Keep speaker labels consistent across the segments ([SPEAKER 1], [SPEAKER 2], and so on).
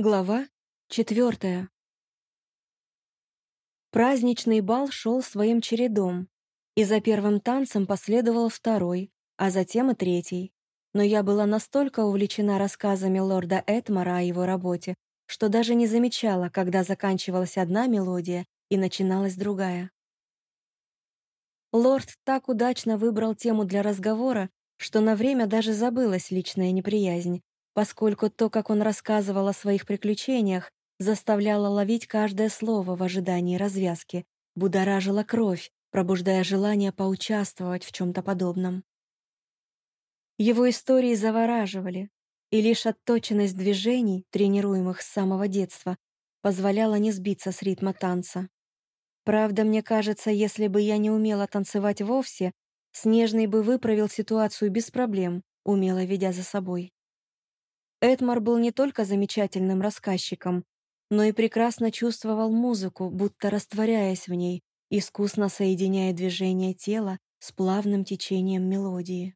[SPEAKER 1] Глава четвертая. Праздничный бал шел своим чередом, и за первым танцем последовал второй, а затем и третий. Но я была настолько увлечена рассказами лорда Этмара о его работе, что даже не замечала, когда заканчивалась одна мелодия и начиналась другая. Лорд так удачно выбрал тему для разговора, что на время даже забылась личная неприязнь, поскольку то, как он рассказывал о своих приключениях, заставляло ловить каждое слово в ожидании развязки, будоражило кровь, пробуждая желание поучаствовать в чем-то подобном. Его истории завораживали, и лишь отточенность движений, тренируемых с самого детства, позволяла не сбиться с ритма танца. Правда, мне кажется, если бы я не умела танцевать вовсе, Снежный бы выправил ситуацию без проблем, умело ведя за собой. Эдмар был не только замечательным рассказчиком, но и прекрасно чувствовал музыку, будто растворяясь в ней, искусно соединяя движение тела с плавным течением мелодии.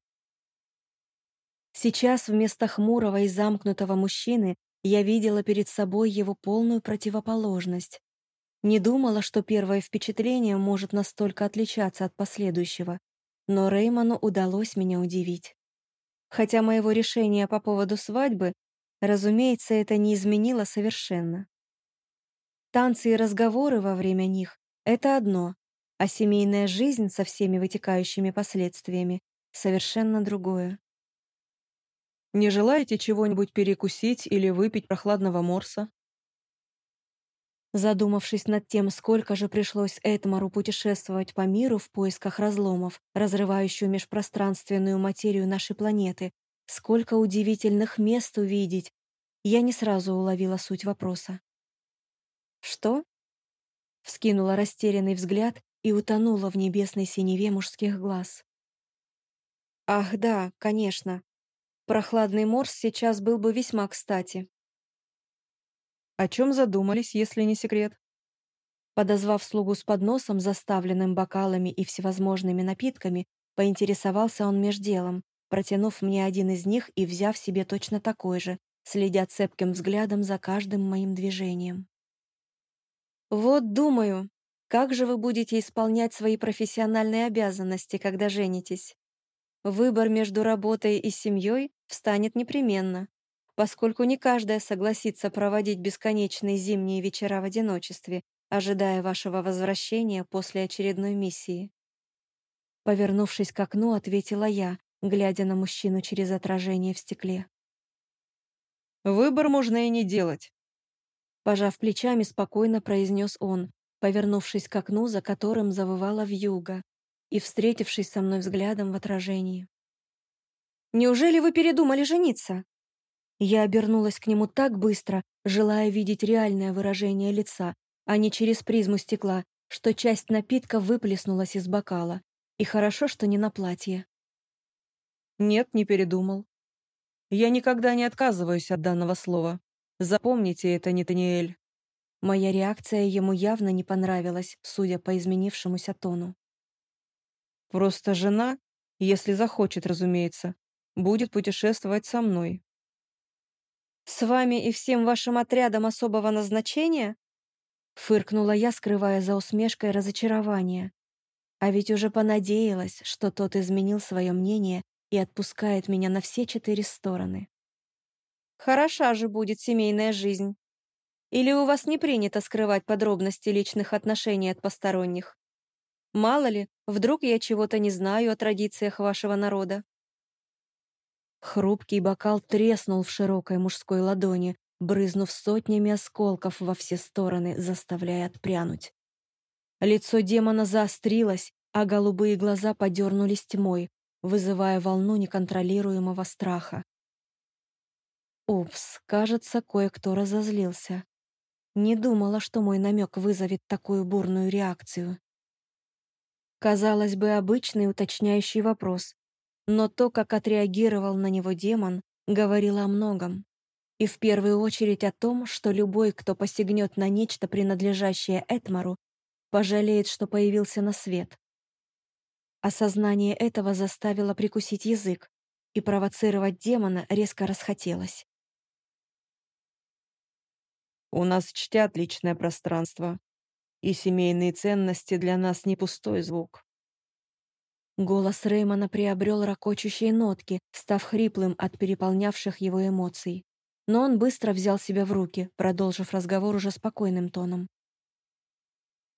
[SPEAKER 1] Сейчас вместо хмурого и замкнутого мужчины я видела перед собой его полную противоположность. Не думала, что первое впечатление может настолько отличаться от последующего, но Реймону удалось меня удивить. Хотя моего решения по поводу свадьбы, разумеется, это не изменило совершенно. Танцы и разговоры во время них — это одно, а семейная жизнь со всеми вытекающими последствиями — совершенно другое.
[SPEAKER 2] «Не желаете чего-нибудь перекусить или выпить прохладного морса?»
[SPEAKER 1] Задумавшись над тем, сколько же пришлось Этмару путешествовать по миру в поисках разломов, разрывающую межпространственную материю нашей планеты, сколько удивительных мест увидеть, я не сразу уловила суть вопроса. «Что?» Вскинула растерянный взгляд и утонула в небесной синеве мужских глаз. «Ах, да, конечно. Прохладный морс сейчас был бы весьма кстати.
[SPEAKER 2] О чем задумались, если не секрет?
[SPEAKER 1] Подозвав слугу с подносом, заставленным бокалами и всевозможными напитками, поинтересовался он меж делом, протянув мне один из них и взяв себе точно такой же, следя цепким взглядом за каждым моим движением. «Вот думаю, как же вы будете исполнять свои профессиональные обязанности, когда женитесь? Выбор между работой и семьей встанет непременно, поскольку не каждая согласится проводить бесконечные зимние вечера в одиночестве, ожидая вашего возвращения после очередной миссии. Повернувшись к окну, ответила я, глядя на мужчину через отражение в стекле.
[SPEAKER 2] «Выбор можно и не делать»,
[SPEAKER 1] Пожав плечами, спокойно произнес он, повернувшись к окну, за которым завывала вьюга, и встретившись со мной взглядом в отражении. «Неужели вы передумали жениться?» Я обернулась к нему так быстро, желая видеть реальное выражение лица, а не через призму стекла, что часть напитка выплеснулась из бокала. И хорошо, что не на платье.
[SPEAKER 2] Нет, не передумал. Я никогда не отказываюсь от данного слова. Запомните это, Нетаниэль.
[SPEAKER 1] Моя реакция ему явно не понравилась, судя по изменившемуся тону.
[SPEAKER 2] Просто жена, если захочет, разумеется, будет путешествовать со мной.
[SPEAKER 1] «С вами и всем вашим отрядом особого назначения?» Фыркнула я, скрывая за усмешкой разочарование. А ведь уже понадеялась, что тот изменил свое мнение и отпускает меня на все четыре стороны. «Хороша же будет семейная жизнь. Или у вас не принято скрывать подробности личных отношений от посторонних? Мало ли, вдруг я чего-то не знаю о традициях вашего народа?» Хрупкий бокал треснул в широкой мужской ладони, брызнув сотнями осколков во все стороны, заставляя отпрянуть. Лицо демона заострилось, а голубые глаза подернулись тьмой, вызывая волну неконтролируемого страха. Упс, кажется, кое-кто разозлился. Не думала, что мой намек вызовет такую бурную реакцию. Казалось бы, обычный уточняющий вопрос, но то, как отреагировал на него демон, говорило о многом. И в первую очередь о том, что любой, кто посягнет на нечто, принадлежащее Этмару, пожалеет, что появился на свет. Осознание этого заставило прикусить язык, и провоцировать демона резко расхотелось.
[SPEAKER 2] У нас чтят личное пространство, и семейные ценности для нас не пустой звук.
[SPEAKER 1] Голос Реймона приобрел ракочущие нотки, став хриплым от переполнявших его эмоций. Но он быстро взял себя в руки, продолжив разговор уже спокойным тоном.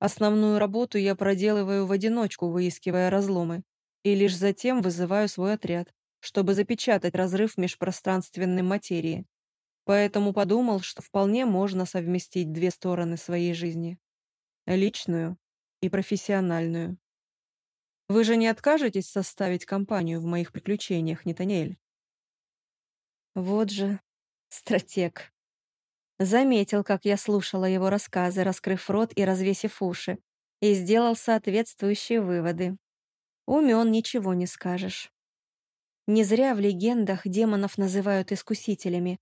[SPEAKER 2] Основную работу я проделываю в одиночку, выискивая разломы, и лишь затем вызываю свой отряд, чтобы запечатать разрыв межпространственной материи. Поэтому подумал, что вполне можно совместить две стороны своей жизни — личную и профессиональную. Вы же не откажетесь составить компанию в моих приключениях, Нетанель?
[SPEAKER 1] Вот же стратег. Заметил, как я слушала его рассказы, раскрыв рот и развесив уши, и сделал соответствующие выводы. Умен, ничего не скажешь. Не зря в легендах демонов называют искусителями.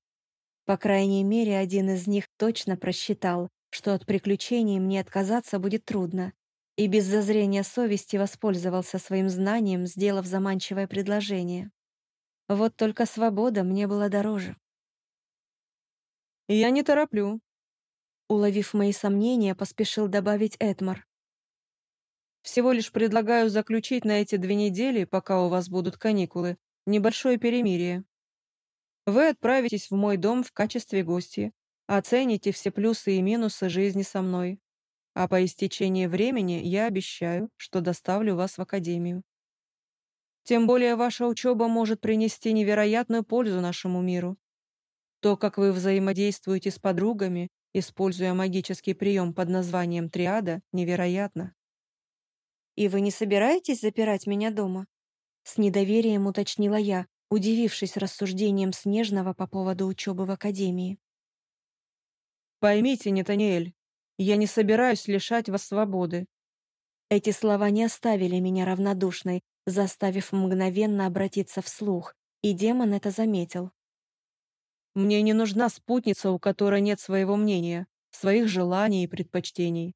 [SPEAKER 1] По крайней мере, один из них точно просчитал, что от приключений мне отказаться будет трудно, и без зазрения совести воспользовался своим знанием, сделав заманчивое предложение. Вот только свобода мне была дороже.
[SPEAKER 2] «Я не тороплю», —
[SPEAKER 1] уловив мои сомнения, поспешил добавить Эдмар.
[SPEAKER 2] «Всего лишь предлагаю заключить на эти две недели, пока у вас будут каникулы, небольшое перемирие. Вы отправитесь в мой дом в качестве гости, оцените все плюсы и минусы жизни со мной, а по истечении времени я обещаю, что доставлю вас в академию. Тем более ваша учеба может принести невероятную пользу нашему миру. То, как вы взаимодействуете с подругами, используя магический прием под названием триада, невероятно.
[SPEAKER 1] «И вы не собираетесь запирать меня дома?» С недоверием уточнила я, удивившись рассуждением Снежного по поводу учебы в академии.
[SPEAKER 2] «Поймите, Нетаниэль, я не собираюсь лишать вас свободы».
[SPEAKER 1] Эти слова не оставили меня равнодушной, заставив мгновенно обратиться вслух, и демон это заметил.
[SPEAKER 2] Мне не нужна спутница, у которой нет своего мнения, своих желаний и предпочтений.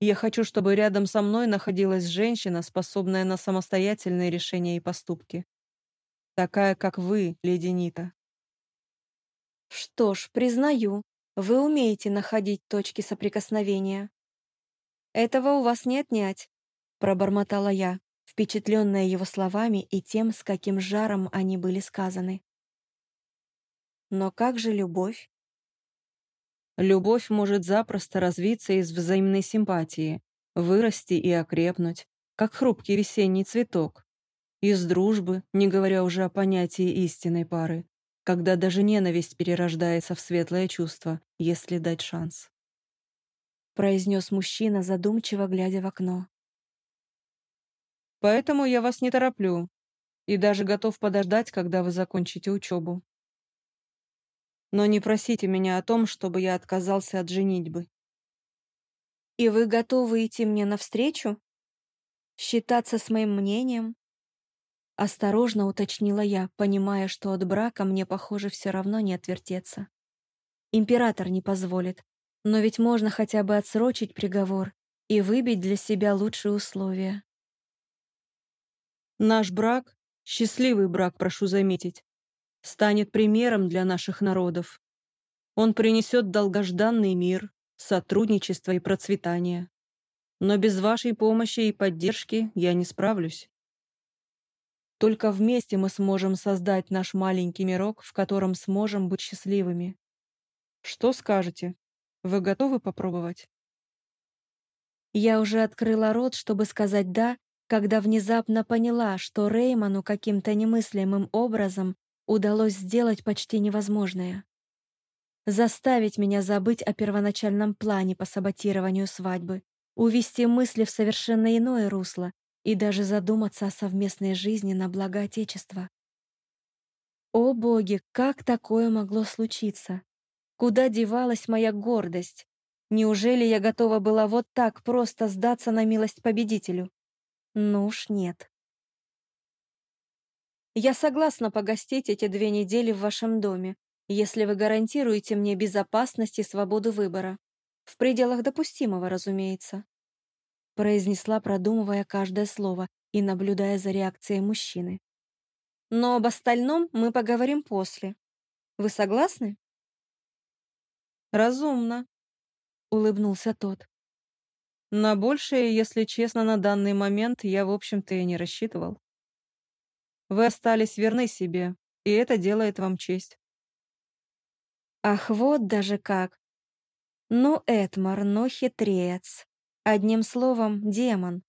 [SPEAKER 2] Я хочу, чтобы рядом со мной находилась женщина, способная на самостоятельные решения и поступки. Такая, как вы, леди Нита.
[SPEAKER 1] Что ж, признаю, вы умеете находить точки соприкосновения. Этого у вас не отнять, пробормотала я, впечатленная его словами и тем, с каким жаром они были сказаны. Но как же любовь?
[SPEAKER 2] Любовь может запросто развиться из взаимной симпатии, вырасти и окрепнуть, как хрупкий весенний цветок. Из дружбы, не говоря уже о понятии истинной пары, когда даже ненависть перерождается в светлое чувство, если дать шанс.
[SPEAKER 1] Произнес мужчина, задумчиво глядя в окно.
[SPEAKER 2] Поэтому я вас не тороплю и даже готов подождать, когда вы закончите учебу. Но не просите меня о том, чтобы я отказался от женитьбы.
[SPEAKER 1] И вы готовы идти мне навстречу? Считаться с моим мнением? Осторожно уточнила я, понимая, что от брака мне, похоже, все равно не отвертеться. Император не позволит, но ведь можно хотя бы отсрочить приговор и выбить для себя лучшие условия.
[SPEAKER 2] Наш брак — счастливый брак, прошу заметить станет примером для наших народов. Он принесет долгожданный мир, сотрудничество и процветание. Но без вашей помощи и поддержки я не справлюсь. Только вместе мы сможем создать наш маленький мирок, в котором сможем быть счастливыми. Что скажете? Вы готовы попробовать?
[SPEAKER 1] Я уже открыла рот, чтобы сказать «да», когда внезапно поняла, что Реймону каким-то немыслимым образом удалось сделать почти невозможное. Заставить меня забыть о первоначальном плане по саботированию свадьбы, увести мысли в совершенно иное русло и даже задуматься о совместной жизни на благо Отечества. О боги, как такое могло случиться? Куда девалась моя гордость? Неужели я готова была вот так просто сдаться на милость победителю? Ну уж нет. Я согласна погостить эти две недели в вашем доме, если вы гарантируете мне безопасность и свободу выбора. В пределах допустимого, разумеется. Произнесла, продумывая каждое слово и наблюдая за реакцией мужчины. Но об остальном мы поговорим после. Вы согласны?
[SPEAKER 2] Разумно, улыбнулся тот. На большее, если честно, на данный момент я, в общем-то, и не рассчитывал. Вы остались верны себе, и это делает вам честь.
[SPEAKER 1] Ах, вот даже как. Ну, Этмар, ну, хитрец. Одним словом, демон.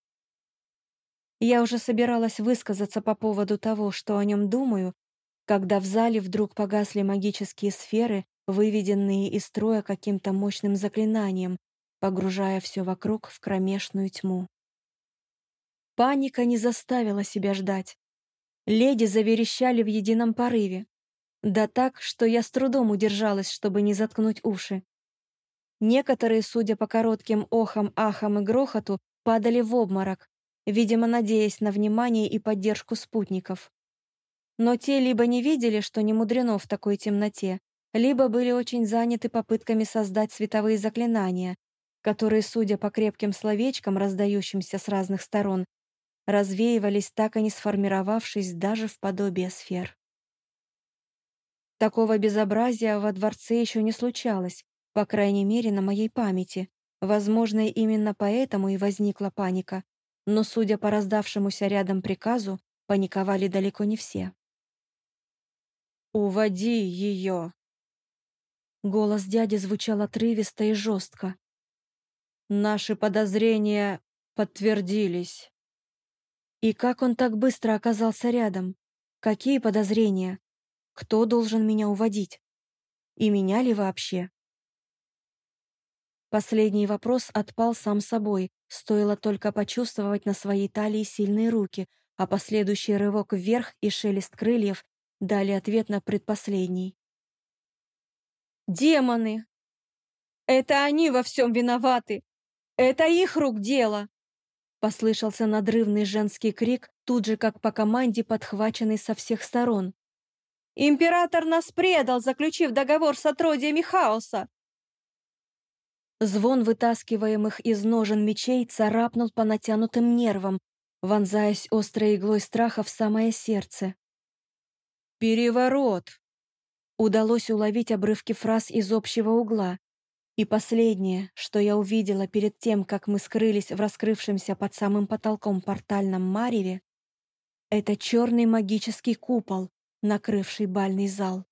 [SPEAKER 1] Я уже собиралась высказаться по поводу того, что о нем думаю, когда в зале вдруг погасли магические сферы, выведенные из строя каким-то мощным заклинанием, погружая все вокруг в кромешную тьму. Паника не заставила себя ждать. Леди заверещали в едином порыве. Да так, что я с трудом удержалась, чтобы не заткнуть уши. Некоторые, судя по коротким охам, ахам и грохоту, падали в обморок, видимо, надеясь на внимание и поддержку спутников. Но те либо не видели, что не мудрено в такой темноте, либо были очень заняты попытками создать световые заклинания, которые, судя по крепким словечкам, раздающимся с разных сторон, развеивались, так и не сформировавшись даже в подобие сфер. Такого безобразия во дворце еще не случалось, по крайней мере, на моей памяти. Возможно, именно поэтому и возникла паника, но, судя по раздавшемуся рядом приказу, паниковали далеко не все.
[SPEAKER 2] «Уводи ее!»
[SPEAKER 1] Голос дяди звучал отрывисто и жестко.
[SPEAKER 2] «Наши подозрения подтвердились».
[SPEAKER 1] И как он так быстро оказался рядом? Какие подозрения? Кто должен меня уводить? И меня ли вообще? Последний вопрос отпал сам собой, стоило только почувствовать на своей талии сильные руки, а последующий рывок вверх и шелест крыльев дали ответ на предпоследний. «Демоны! Это они во всем виноваты! Это их рук дело!» Послышался надрывный женский крик, тут же как по команде, подхваченный со всех сторон. «Император нас предал, заключив договор с отродьями хаоса!» Звон вытаскиваемых из ножен мечей царапнул по натянутым нервам, вонзаясь острой иглой страха в самое сердце.
[SPEAKER 2] «Переворот!»
[SPEAKER 1] Удалось уловить обрывки фраз из общего угла. И последнее, что я увидела перед тем, как мы скрылись в раскрывшемся под самым потолком портальном мареве, это черный магический купол, накрывший бальный зал.